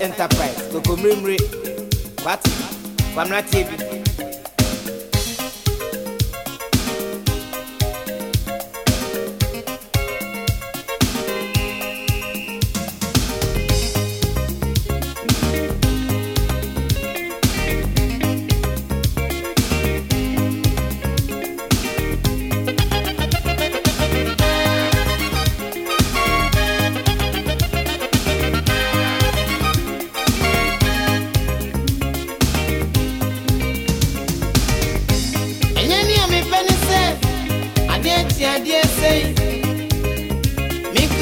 Enterprise to commemorate What? Kwamna TV.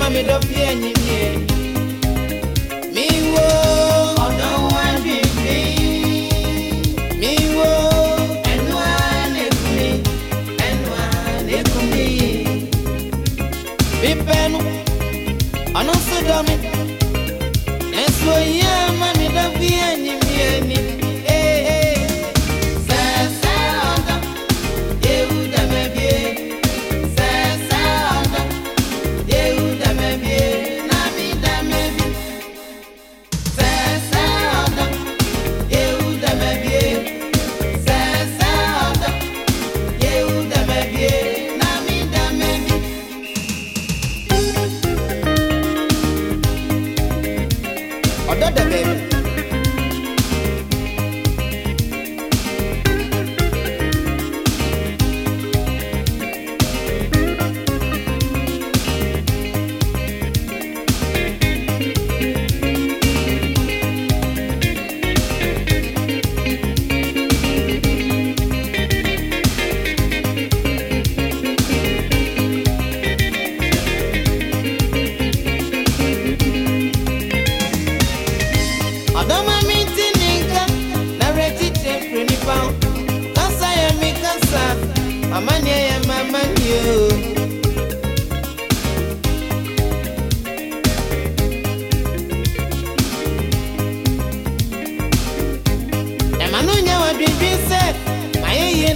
ma mi dɔ fi ɛyin mi yɛ. mi wo. ọ̀dọ́ wa bí mi. mi wo. ẹnu a lè kún mi ẹnu a lè kún mi. bí pẹ́ẹ́nu ọ̀nà sódò mi ẹ̀sùn yẹn.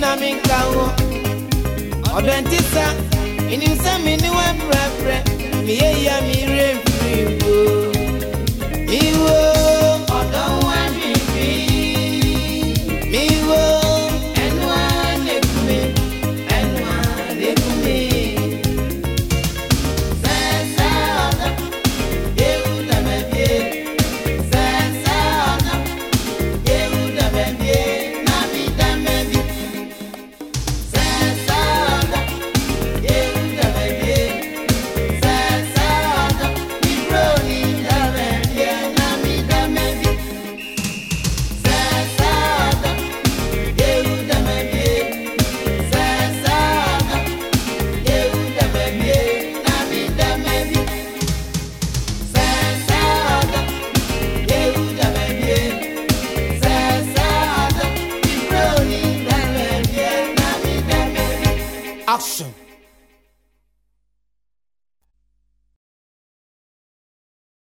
na mi nka ho ọbẹnti sa enim sẹ mi ni wẹ brẹbrẹ mi yẹ ya mi rẹ mfiri wo iwo. action